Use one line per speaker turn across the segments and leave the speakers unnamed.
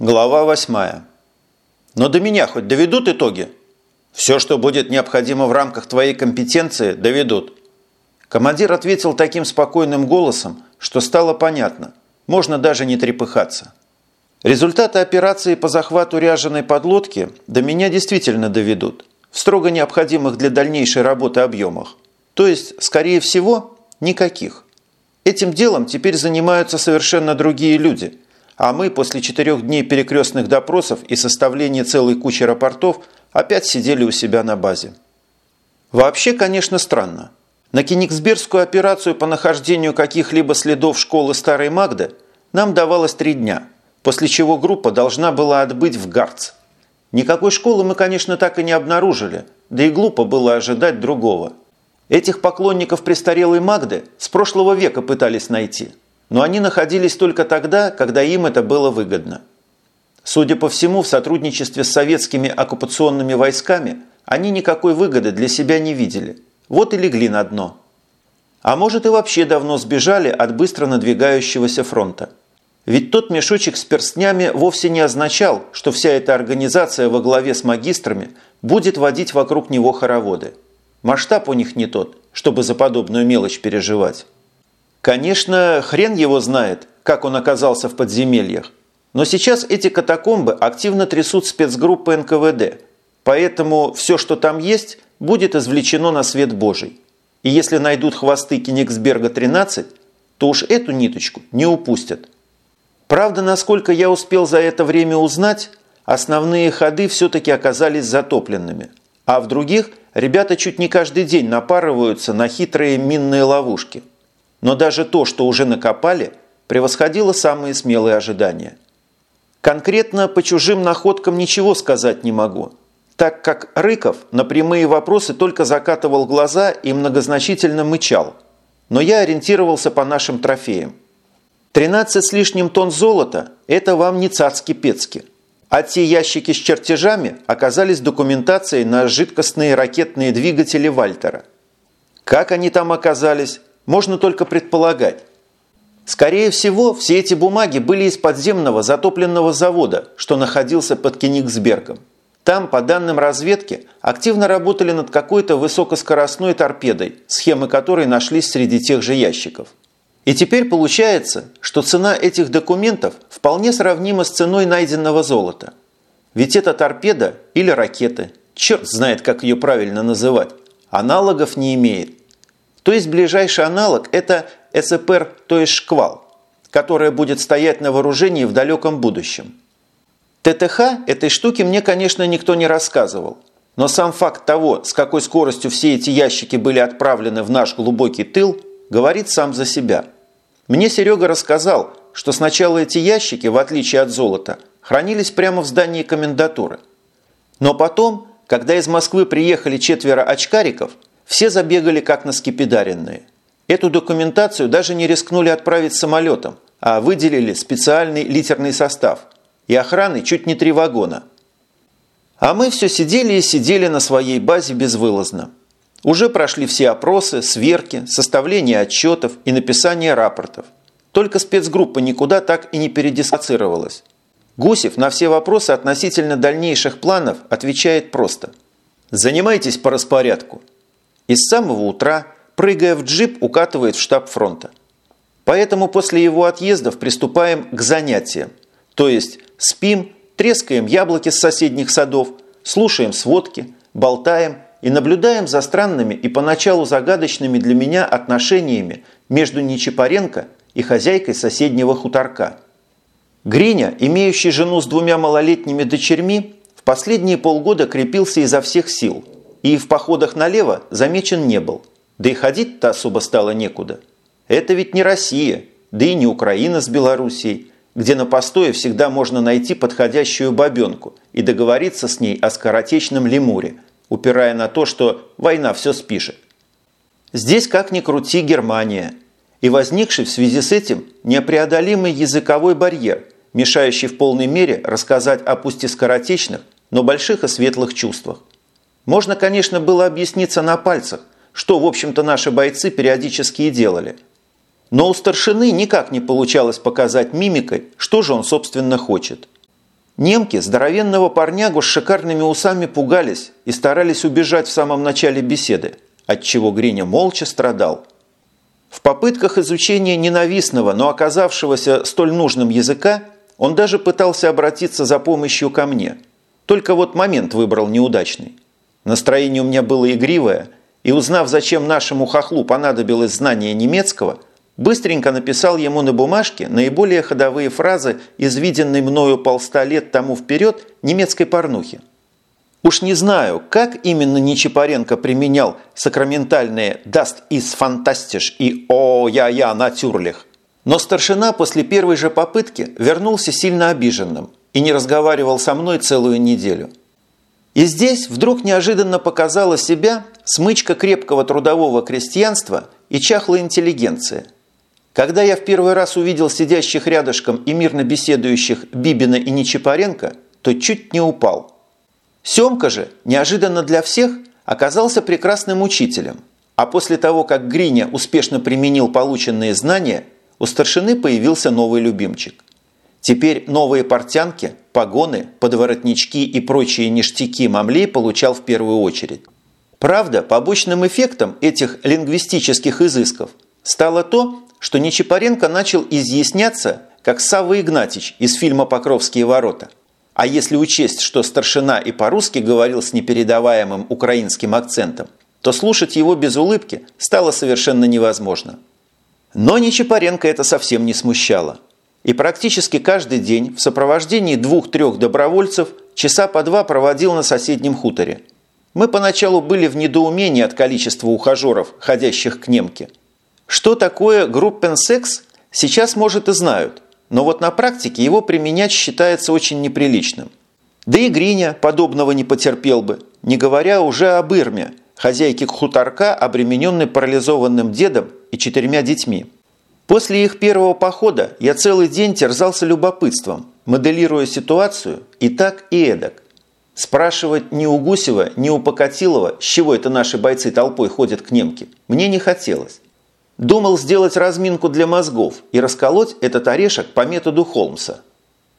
Глава 8. Но до меня хоть доведут итоги? Все, что будет необходимо в рамках твоей компетенции, доведут. Командир ответил таким спокойным голосом, что стало понятно. Можно даже не трепыхаться. Результаты операции по захвату ряженой подлодки до меня действительно доведут. В строго необходимых для дальнейшей работы объемах. То есть, скорее всего, никаких. Этим делом теперь занимаются совершенно другие люди – а мы после четырех дней перекрестных допросов и составления целой кучи рапортов опять сидели у себя на базе. Вообще, конечно, странно. На Кенигсбергскую операцию по нахождению каких-либо следов школы Старой Магды нам давалось три дня, после чего группа должна была отбыть в Гарц. Никакой школы мы, конечно, так и не обнаружили, да и глупо было ожидать другого. Этих поклонников престарелой Магды с прошлого века пытались найти – но они находились только тогда, когда им это было выгодно. Судя по всему, в сотрудничестве с советскими оккупационными войсками они никакой выгоды для себя не видели. Вот и легли на дно. А может и вообще давно сбежали от быстро надвигающегося фронта. Ведь тот мешочек с перстнями вовсе не означал, что вся эта организация во главе с магистрами будет водить вокруг него хороводы. Масштаб у них не тот, чтобы за подобную мелочь переживать. Конечно, хрен его знает, как он оказался в подземельях. Но сейчас эти катакомбы активно трясут спецгруппы НКВД. Поэтому все, что там есть, будет извлечено на свет Божий. И если найдут хвосты Кенигсберга-13, то уж эту ниточку не упустят. Правда, насколько я успел за это время узнать, основные ходы все-таки оказались затопленными. А в других ребята чуть не каждый день напарываются на хитрые минные ловушки – но даже то, что уже накопали, превосходило самые смелые ожидания. Конкретно по чужим находкам ничего сказать не могу, так как Рыков на прямые вопросы только закатывал глаза и многозначительно мычал. Но я ориентировался по нашим трофеям. 13 с лишним тонн золота – это вам не цацки-пецки. А те ящики с чертежами оказались документацией на жидкостные ракетные двигатели Вальтера. Как они там оказались, можно только предполагать. Скорее всего, все эти бумаги были из подземного затопленного завода, что находился под Кенигсбергом. Там, по данным разведки, активно работали над какой-то высокоскоростной торпедой, схемы которой нашлись среди тех же ящиков. И теперь получается, что цена этих документов вполне сравнима с ценой найденного золота. Ведь эта торпеда или ракеты, черт знает, как ее правильно называть, аналогов не имеет. То есть ближайший аналог – это СПР, то есть «Шквал», которая будет стоять на вооружении в далеком будущем. ТТХ этой штуки мне, конечно, никто не рассказывал. Но сам факт того, с какой скоростью все эти ящики были отправлены в наш глубокий тыл, говорит сам за себя. Мне Серега рассказал, что сначала эти ящики, в отличие от золота, хранились прямо в здании комендатуры. Но потом, когда из Москвы приехали четверо очкариков – все забегали как на скипидаренные. Эту документацию даже не рискнули отправить самолетом, а выделили специальный литерный состав. И охраны чуть не три вагона. А мы все сидели и сидели на своей базе безвылазно. Уже прошли все опросы, сверки, составление отчетов и написание рапортов. Только спецгруппа никуда так и не передислоцировалась. Гусев на все вопросы относительно дальнейших планов отвечает просто. «Занимайтесь по распорядку. И с самого утра, прыгая в джип, укатывает в штаб фронта. Поэтому после его отъездов приступаем к занятиям. То есть спим, трескаем яблоки с соседних садов, слушаем сводки, болтаем и наблюдаем за странными и поначалу загадочными для меня отношениями между Нечипаренко и хозяйкой соседнего хуторка. Гриня, имеющий жену с двумя малолетними дочерьми, в последние полгода крепился изо всех сил – и в походах налево замечен не был. Да и ходить-то особо стало некуда. Это ведь не Россия, да и не Украина с Белоруссией, где на постое всегда можно найти подходящую бабенку и договориться с ней о скоротечном лемуре, упирая на то, что война все спишет. Здесь, как ни крути, Германия. И возникший в связи с этим непреодолимый языковой барьер, мешающий в полной мере рассказать о пусть и скоротечных, но больших и светлых чувствах. Можно, конечно, было объясниться на пальцах, что, в общем-то, наши бойцы периодически и делали. Но у старшины никак не получалось показать мимикой, что же он, собственно, хочет. Немки здоровенного парнягу с шикарными усами пугались и старались убежать в самом начале беседы, отчего Гриня молча страдал. В попытках изучения ненавистного, но оказавшегося столь нужным языка он даже пытался обратиться за помощью ко мне. Только вот момент выбрал неудачный. Настроение у меня было игривое, и узнав, зачем нашему хохлу понадобилось знание немецкого – Быстренько написал ему на бумажке наиболее ходовые фразы из виденной мною полста лет тому вперед немецкой порнухи. Уж не знаю, как именно Нечипаренко применял сакраментальные «Das ist fantastisch» и «О, я-я, натюрлих», но старшина после первой же попытки вернулся сильно обиженным и не разговаривал со мной целую неделю. И здесь вдруг неожиданно показала себя смычка крепкого трудового крестьянства и чахлая интеллигенция – когда я в первый раз увидел сидящих рядышком и мирно беседующих Бибина и Нечипаренко, то чуть не упал. Семка же, неожиданно для всех, оказался прекрасным учителем. А после того, как Гриня успешно применил полученные знания, у старшины появился новый любимчик. Теперь новые портянки, погоны, подворотнички и прочие ништяки Мамлей получал в первую очередь. Правда, побочным эффектом этих лингвистических изысков стало то, что Нечипаренко начал изъясняться, как Савва Игнатьич из фильма «Покровские ворота». А если учесть, что старшина и по-русски говорил с непередаваемым украинским акцентом, то слушать его без улыбки стало совершенно невозможно. Но Нечипаренко это совсем не смущало. И практически каждый день в сопровождении двух-трех добровольцев часа по два проводил на соседнем хуторе. Мы поначалу были в недоумении от количества ухажеров, ходящих к немке – что такое группенсекс, сейчас, может, и знают, но вот на практике его применять считается очень неприличным. Да и Гриня подобного не потерпел бы, не говоря уже об Ирме, хозяйке хуторка, обремененной парализованным дедом и четырьмя детьми. После их первого похода я целый день терзался любопытством, моделируя ситуацию и так, и эдак. Спрашивать ни у Гусева, ни у Покатилова, с чего это наши бойцы толпой ходят к немке, мне не хотелось. Думал сделать разминку для мозгов и расколоть этот орешек по методу Холмса.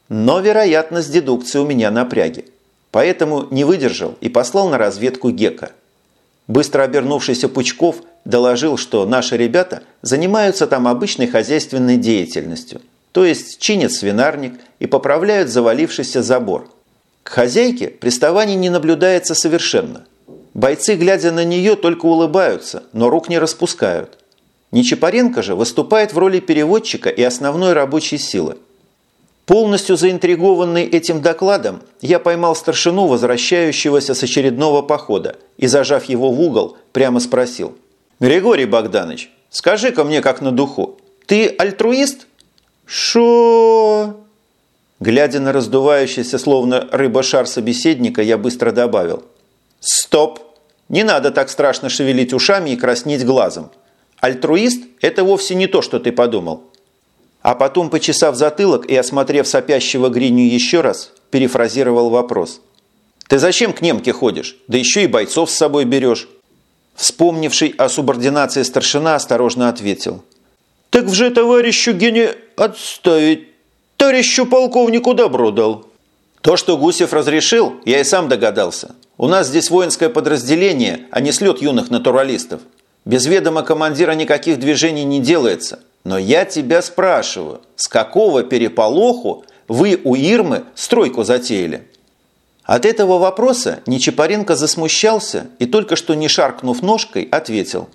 Но вероятность дедукции у меня напряги. Поэтому не выдержал и послал на разведку Гека. Быстро обернувшийся Пучков доложил, что наши ребята занимаются там обычной хозяйственной деятельностью, то есть чинят свинарник и поправляют завалившийся забор. К хозяйке приставаний не наблюдается совершенно. Бойцы, глядя на нее, только улыбаются, но рук не распускают. Нечапаренко же выступает в роли переводчика и основной рабочей силы. Полностью заинтригованный этим докладом, я поймал старшину, возвращающегося с очередного похода, и, зажав его в угол, прямо спросил. «Григорий Богданович, скажи-ка мне как на духу, ты альтруист?» «Шо?» Глядя на раздувающийся, словно рыба-шар собеседника, я быстро добавил. «Стоп! Не надо так страшно шевелить ушами и краснеть глазом. Альтруист – это вовсе не то, что ты подумал. А потом, почесав затылок и осмотрев сопящего Гриню еще раз, перефразировал вопрос. «Ты зачем к немке ходишь? Да еще и бойцов с собой берешь». Вспомнивший о субординации старшина осторожно ответил. «Так вже товарищу Гене отставить. Товарищу полковнику добро дал». То, что Гусев разрешил, я и сам догадался. У нас здесь воинское подразделение, а не слет юных натуралистов. Без ведома командира никаких движений не делается. Но я тебя спрашиваю, с какого переполоху вы у Ирмы стройку затеяли? От этого вопроса Нечапаренко засмущался и только что не шаркнув ножкой, ответил.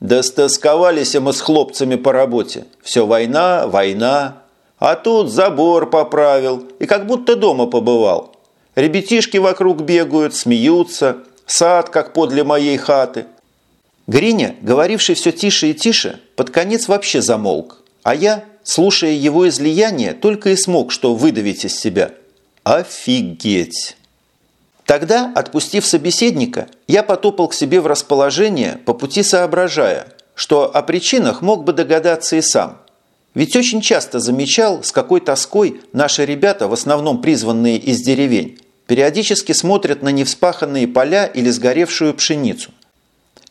«Да стосковались мы с хлопцами по работе. Все война, война. А тут забор поправил и как будто дома побывал. Ребятишки вокруг бегают, смеются, сад как подле моей хаты. Гриня, говоривший все тише и тише, под конец вообще замолк, а я, слушая его излияние, только и смог что выдавить из себя. Офигеть! Тогда, отпустив собеседника, я потопал к себе в расположение, по пути соображая, что о причинах мог бы догадаться и сам. Ведь очень часто замечал, с какой тоской наши ребята, в основном призванные из деревень, периодически смотрят на невспаханные поля или сгоревшую пшеницу.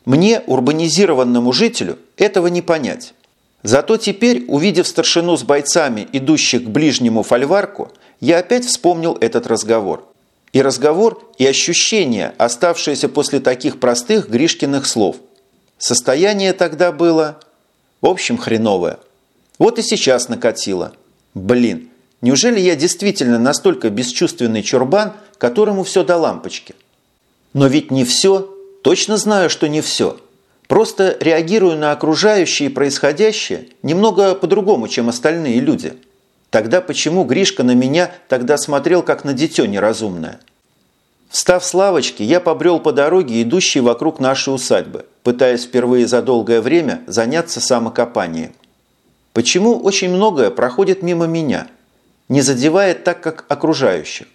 Мне, урбанизированному жителю, этого не понять. Зато теперь, увидев старшину с бойцами, идущих к ближнему фольварку, я опять вспомнил этот разговор. И разговор, и ощущение, оставшееся после таких простых Гришкиных слов. Состояние тогда было, в общем, хреновое. Вот и сейчас накатило. Блин, неужели я действительно настолько бесчувственный чурбан, которому все до лампочки? Но ведь не все. Точно знаю, что не все. Просто реагирую на окружающее и происходящее немного по-другому, чем остальные люди. Тогда почему Гришка на меня тогда смотрел, как на дитё неразумное? Встав с лавочки, я побрел по дороге, идущей вокруг нашей усадьбы, пытаясь впервые за долгое время заняться самокопанием. Почему очень многое проходит мимо меня, не задевает так, как окружающих?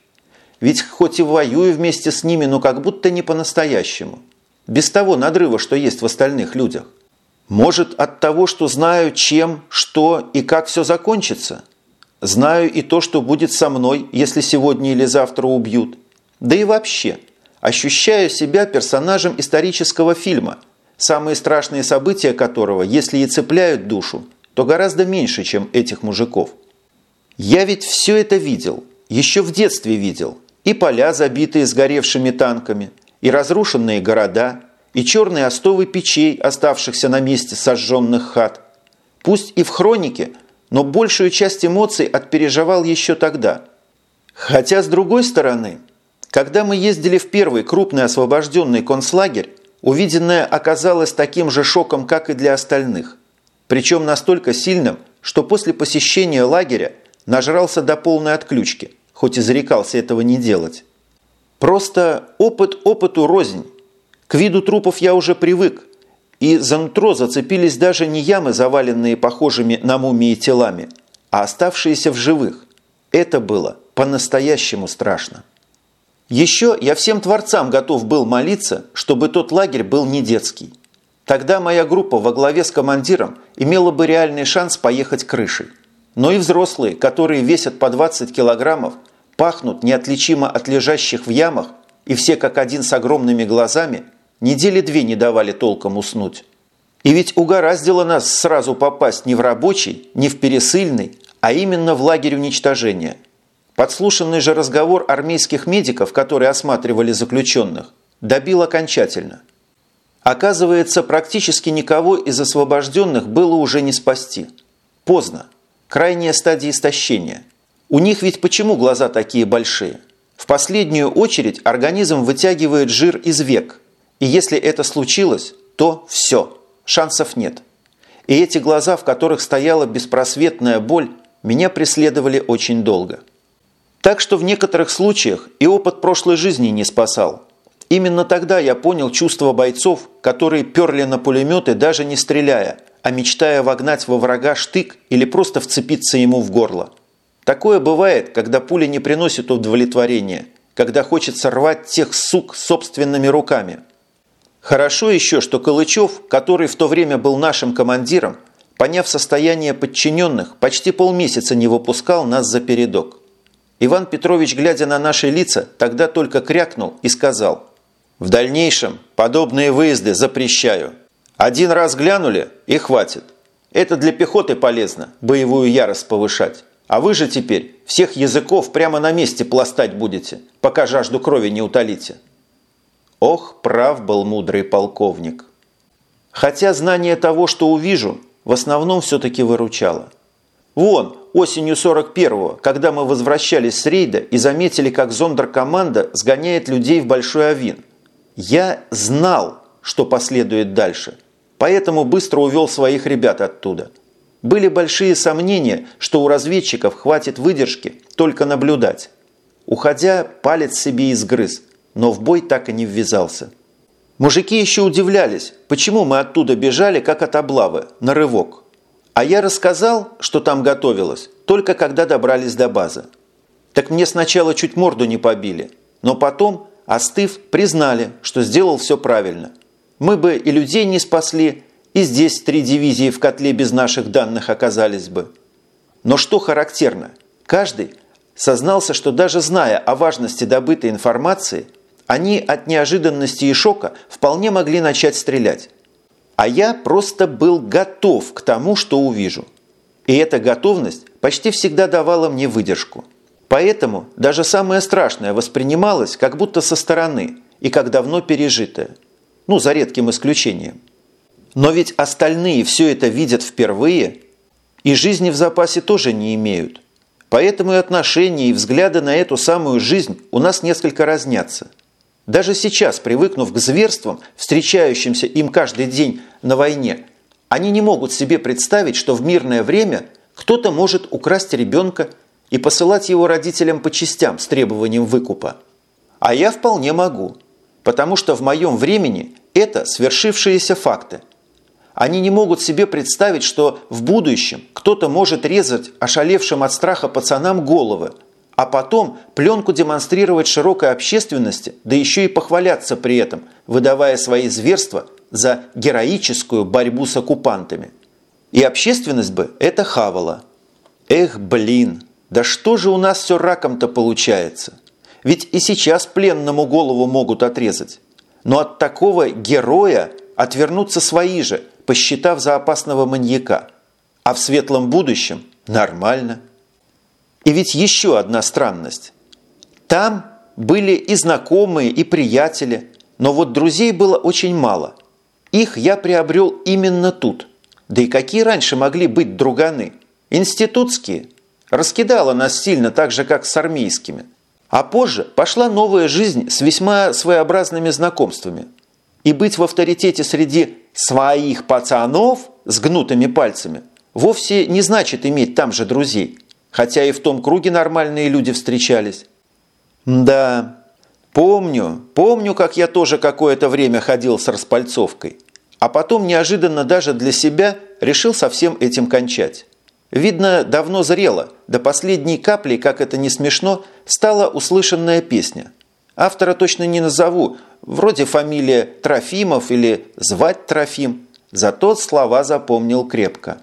Ведь хоть и воюю вместе с ними, но как будто не по-настоящему. Без того надрыва, что есть в остальных людях. Может, от того, что знаю, чем, что и как все закончится? Знаю и то, что будет со мной, если сегодня или завтра убьют. Да и вообще, ощущаю себя персонажем исторического фильма, самые страшные события которого, если и цепляют душу, то гораздо меньше, чем этих мужиков. Я ведь все это видел, еще в детстве видел, и поля, забитые сгоревшими танками, и разрушенные города, и черные остовы печей, оставшихся на месте сожженных хат. Пусть и в хронике, но большую часть эмоций отпереживал еще тогда. Хотя, с другой стороны, когда мы ездили в первый крупный освобожденный концлагерь, увиденное оказалось таким же шоком, как и для остальных. Причем настолько сильным, что после посещения лагеря нажрался до полной отключки – хоть и зарекался этого не делать. Просто опыт опыту рознь. К виду трупов я уже привык, и за нутро зацепились даже не ямы, заваленные похожими на мумии телами, а оставшиеся в живых. Это было по-настоящему страшно. Еще я всем творцам готов был молиться, чтобы тот лагерь был не детский. Тогда моя группа во главе с командиром имела бы реальный шанс поехать крышей. Но и взрослые, которые весят по 20 килограммов, пахнут неотличимо от лежащих в ямах, и все как один с огромными глазами, недели две не давали толком уснуть. И ведь угораздило нас сразу попасть не в рабочий, не в пересыльный, а именно в лагерь уничтожения. Подслушанный же разговор армейских медиков, которые осматривали заключенных, добил окончательно. Оказывается, практически никого из освобожденных было уже не спасти. Поздно. Крайняя стадия истощения – у них ведь почему глаза такие большие? В последнюю очередь организм вытягивает жир из век. И если это случилось, то все, шансов нет. И эти глаза, в которых стояла беспросветная боль, меня преследовали очень долго. Так что в некоторых случаях и опыт прошлой жизни не спасал. Именно тогда я понял чувство бойцов, которые перли на пулеметы, даже не стреляя, а мечтая вогнать во врага штык или просто вцепиться ему в горло. Такое бывает, когда пуля не приносит удовлетворения, когда хочется рвать тех сук собственными руками. Хорошо еще, что Калычев, который в то время был нашим командиром, поняв состояние подчиненных, почти полмесяца не выпускал нас за передок. Иван Петрович, глядя на наши лица, тогда только крякнул и сказал «В дальнейшем подобные выезды запрещаю. Один раз глянули и хватит. Это для пехоты полезно, боевую ярость повышать». А вы же теперь всех языков прямо на месте пластать будете, пока жажду крови не утолите. Ох, прав был мудрый полковник. Хотя знание того, что увижу, в основном все-таки выручало. Вон, осенью 41-го, когда мы возвращались с рейда и заметили, как зондеркоманда сгоняет людей в Большой Авин. Я знал, что последует дальше, поэтому быстро увел своих ребят оттуда – были большие сомнения, что у разведчиков хватит выдержки только наблюдать. Уходя, палец себе изгрыз, но в бой так и не ввязался. Мужики еще удивлялись, почему мы оттуда бежали, как от облавы, на рывок. А я рассказал, что там готовилось, только когда добрались до базы. Так мне сначала чуть морду не побили, но потом, остыв, признали, что сделал все правильно. Мы бы и людей не спасли, и здесь три дивизии в котле без наших данных оказались бы. Но что характерно, каждый сознался, что даже зная о важности добытой информации, они от неожиданности и шока вполне могли начать стрелять. А я просто был готов к тому, что увижу. И эта готовность почти всегда давала мне выдержку. Поэтому даже самое страшное воспринималось как будто со стороны и как давно пережитое. Ну, за редким исключением. Но ведь остальные все это видят впервые и жизни в запасе тоже не имеют. Поэтому и отношения, и взгляды на эту самую жизнь у нас несколько разнятся. Даже сейчас, привыкнув к зверствам, встречающимся им каждый день на войне, они не могут себе представить, что в мирное время кто-то может украсть ребенка и посылать его родителям по частям с требованием выкупа. А я вполне могу, потому что в моем времени это свершившиеся факты. Они не могут себе представить, что в будущем кто-то может резать ошалевшим от страха пацанам головы, а потом пленку демонстрировать широкой общественности, да еще и похваляться при этом, выдавая свои зверства за героическую борьбу с оккупантами. И общественность бы это хавала. Эх, блин! Да что же у нас все раком-то получается? Ведь и сейчас пленному голову могут отрезать. Но от такого героя отвернутся свои же, посчитав за опасного маньяка. А в светлом будущем нормально. И ведь еще одна странность. Там были и знакомые, и приятели, но вот друзей было очень мало. Их я приобрел именно тут. Да и какие раньше могли быть друганы? Институтские – раскидала нас сильно так же, как с армейскими. А позже пошла новая жизнь с весьма своеобразными знакомствами. И быть в авторитете среди своих пацанов с гнутыми пальцами вовсе не значит иметь там же друзей, хотя и в том круге нормальные люди встречались. Да, помню, помню, как я тоже какое-то время ходил с распальцовкой, а потом неожиданно даже для себя решил со всем этим кончать. Видно, давно зрело, до последней капли, как это не смешно, стала услышанная песня. Автора точно не назову, вроде фамилия Трофимов или звать Трофим, зато слова запомнил крепко.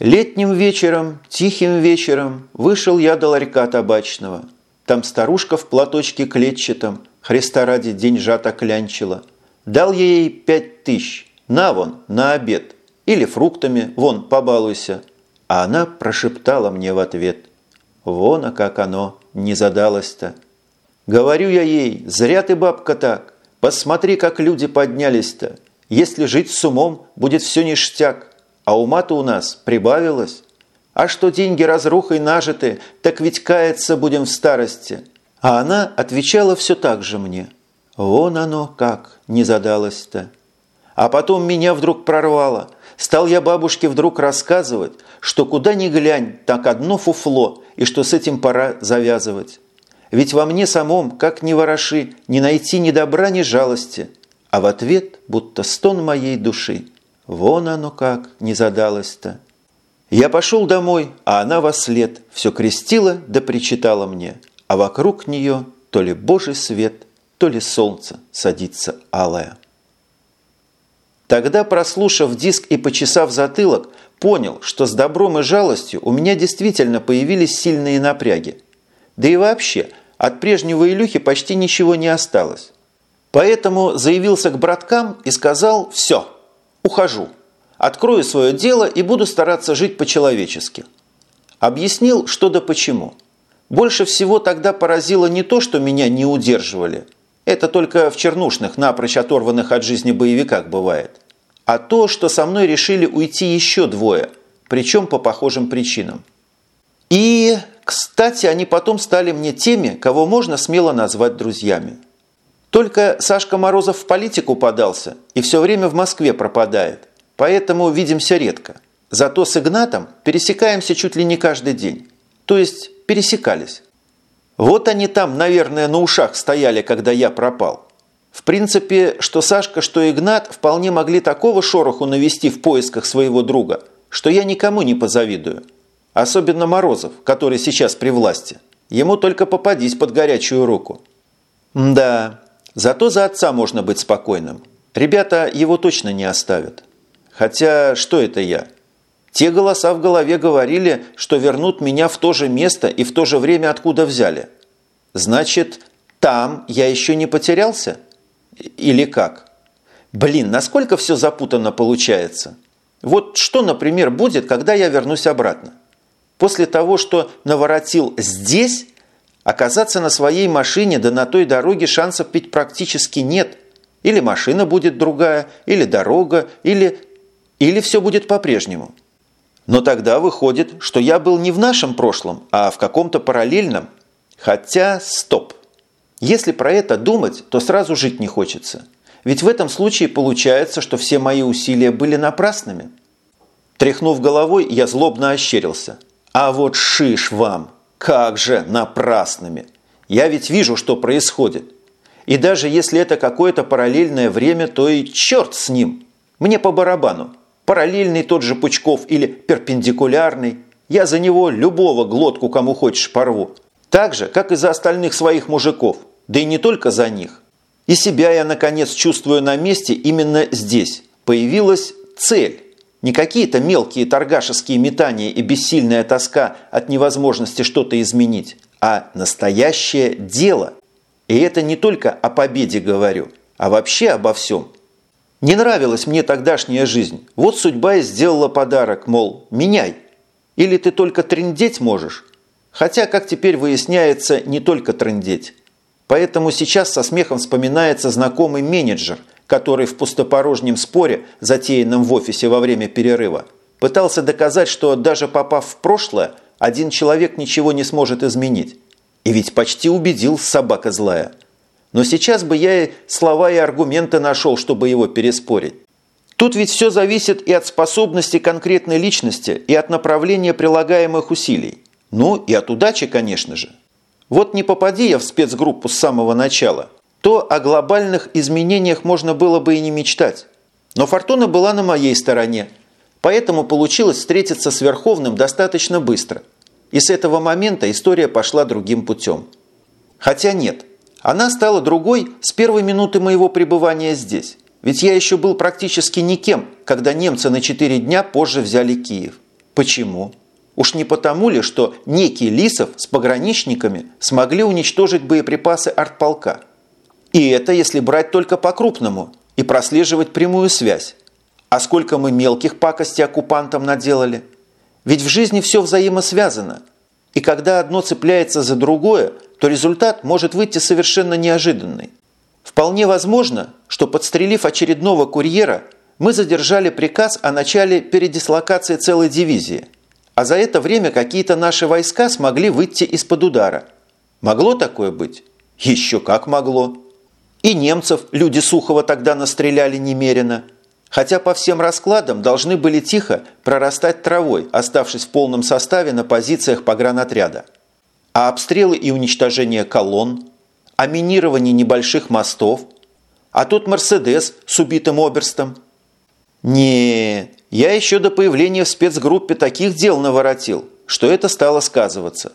Летним вечером, тихим вечером вышел я до ларька табачного. Там старушка в платочке клетчатом, Христа ради деньжата клянчила. Дал я ей пять тысяч, на вон, на обед. Или фруктами, вон, побалуйся – а она прошептала мне в ответ. Вон, а как оно не задалось-то. Говорю я ей, зря ты, бабка, так. Посмотри, как люди поднялись-то. Если жить с умом, будет все ништяк. А ума-то у нас прибавилось. А что деньги разрухой нажиты, так ведь каяться будем в старости. А она отвечала все так же мне. Вон оно как не задалось-то. А потом меня вдруг прорвало – Стал я бабушке вдруг рассказывать, что куда ни глянь, так одно фуфло, и что с этим пора завязывать. Ведь во мне самом, как ни вороши, не найти ни добра, ни жалости. А в ответ будто стон моей души. Вон оно как не задалось-то. Я пошел домой, а она во след все крестила да причитала мне, а вокруг нее то ли божий свет, то ли солнце садится алое. Тогда, прослушав диск и почесав затылок, понял, что с добром и жалостью у меня действительно появились сильные напряги. Да и вообще, от прежнего Илюхи почти ничего не осталось. Поэтому заявился к браткам и сказал «Все, ухожу. Открою свое дело и буду стараться жить по-человечески». Объяснил, что да почему. Больше всего тогда поразило не то, что меня не удерживали – это только в чернушных, напрочь оторванных от жизни боевиках бывает. А то, что со мной решили уйти еще двое, причем по похожим причинам. И, кстати, они потом стали мне теми, кого можно смело назвать друзьями. Только Сашка Морозов в политику подался и все время в Москве пропадает, поэтому видимся редко. Зато с Игнатом пересекаемся чуть ли не каждый день. То есть пересекались. Вот они там, наверное, на ушах стояли, когда я пропал. В принципе, что Сашка, что Игнат вполне могли такого шороху навести в поисках своего друга, что я никому не позавидую. Особенно Морозов, который сейчас при власти. Ему только попадись под горячую руку. Да, зато за отца можно быть спокойным. Ребята его точно не оставят. Хотя, что это я? Те голоса в голове говорили, что вернут меня в то же место и в то же время откуда взяли. Значит, там я еще не потерялся? Или как? Блин, насколько все запутанно получается. Вот что, например, будет, когда я вернусь обратно? После того, что наворотил здесь, оказаться на своей машине да на той дороге шансов ведь практически нет. Или машина будет другая, или дорога, или... Или все будет по-прежнему. Но тогда выходит, что я был не в нашем прошлом, а в каком-то параллельном. Хотя, стоп. Если про это думать, то сразу жить не хочется. Ведь в этом случае получается, что все мои усилия были напрасными. Тряхнув головой, я злобно ощерился. А вот шиш вам! Как же напрасными! Я ведь вижу, что происходит. И даже если это какое-то параллельное время, то и черт с ним. Мне по барабану. Параллельный тот же Пучков или перпендикулярный. Я за него любого глотку кому хочешь порву. Так же, как и за остальных своих мужиков. Да и не только за них. И себя я, наконец, чувствую на месте именно здесь. Появилась цель. Не какие-то мелкие торгашеские метания и бессильная тоска от невозможности что-то изменить, а настоящее дело. И это не только о победе говорю, а вообще обо всем. Не нравилась мне тогдашняя жизнь. Вот судьба и сделала подарок, мол, меняй. Или ты только трындеть можешь. Хотя, как теперь выясняется, не только трындеть. Поэтому сейчас со смехом вспоминается знакомый менеджер, который в пустопорожнем споре, затеянном в офисе во время перерыва, пытался доказать, что даже попав в прошлое, один человек ничего не сможет изменить. И ведь почти убедил собака злая. Но сейчас бы я и слова и аргументы нашел, чтобы его переспорить. Тут ведь все зависит и от способности конкретной личности, и от направления прилагаемых усилий. Ну и от удачи, конечно же. Вот не попади я в спецгруппу с самого начала, то о глобальных изменениях можно было бы и не мечтать. Но фортуна была на моей стороне, поэтому получилось встретиться с Верховным достаточно быстро. И с этого момента история пошла другим путем. Хотя нет, она стала другой с первой минуты моего пребывания здесь. Ведь я еще был практически никем, когда немцы на четыре дня позже взяли Киев. Почему? Уж не потому ли, что некий Лисов с пограничниками смогли уничтожить боеприпасы артполка? И это если брать только по-крупному и прослеживать прямую связь. А сколько мы мелких пакостей оккупантам наделали? Ведь в жизни все взаимосвязано. И когда одно цепляется за другое, то результат может выйти совершенно неожиданный. Вполне возможно, что подстрелив очередного курьера, мы задержали приказ о начале передислокации целой дивизии – а за это время какие-то наши войска смогли выйти из-под удара. Могло такое быть? Еще как могло. И немцев люди Сухова тогда настреляли немерено. Хотя по всем раскладам должны были тихо прорастать травой, оставшись в полном составе на позициях погранотряда. А обстрелы и уничтожение колонн, а минирование небольших мостов, а тут «Мерседес» с убитым оберстом. Нет, я еще до появления в спецгруппе таких дел наворотил, что это стало сказываться.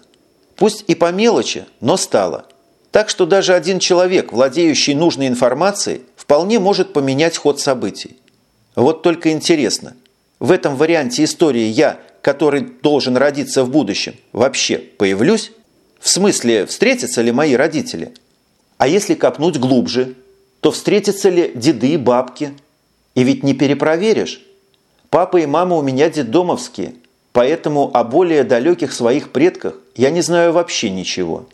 Пусть и по мелочи, но стало. Так что даже один человек, владеющий нужной информацией, вполне может поменять ход событий. Вот только интересно, в этом варианте истории я, который должен родиться в будущем, вообще появлюсь? В смысле, встретятся ли мои родители? А если копнуть глубже, то встретятся ли деды и бабки? И ведь не перепроверишь. Папа и мама у меня детдомовские, поэтому о более далеких своих предках я не знаю вообще ничего.